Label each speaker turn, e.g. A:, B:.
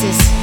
A: Texas.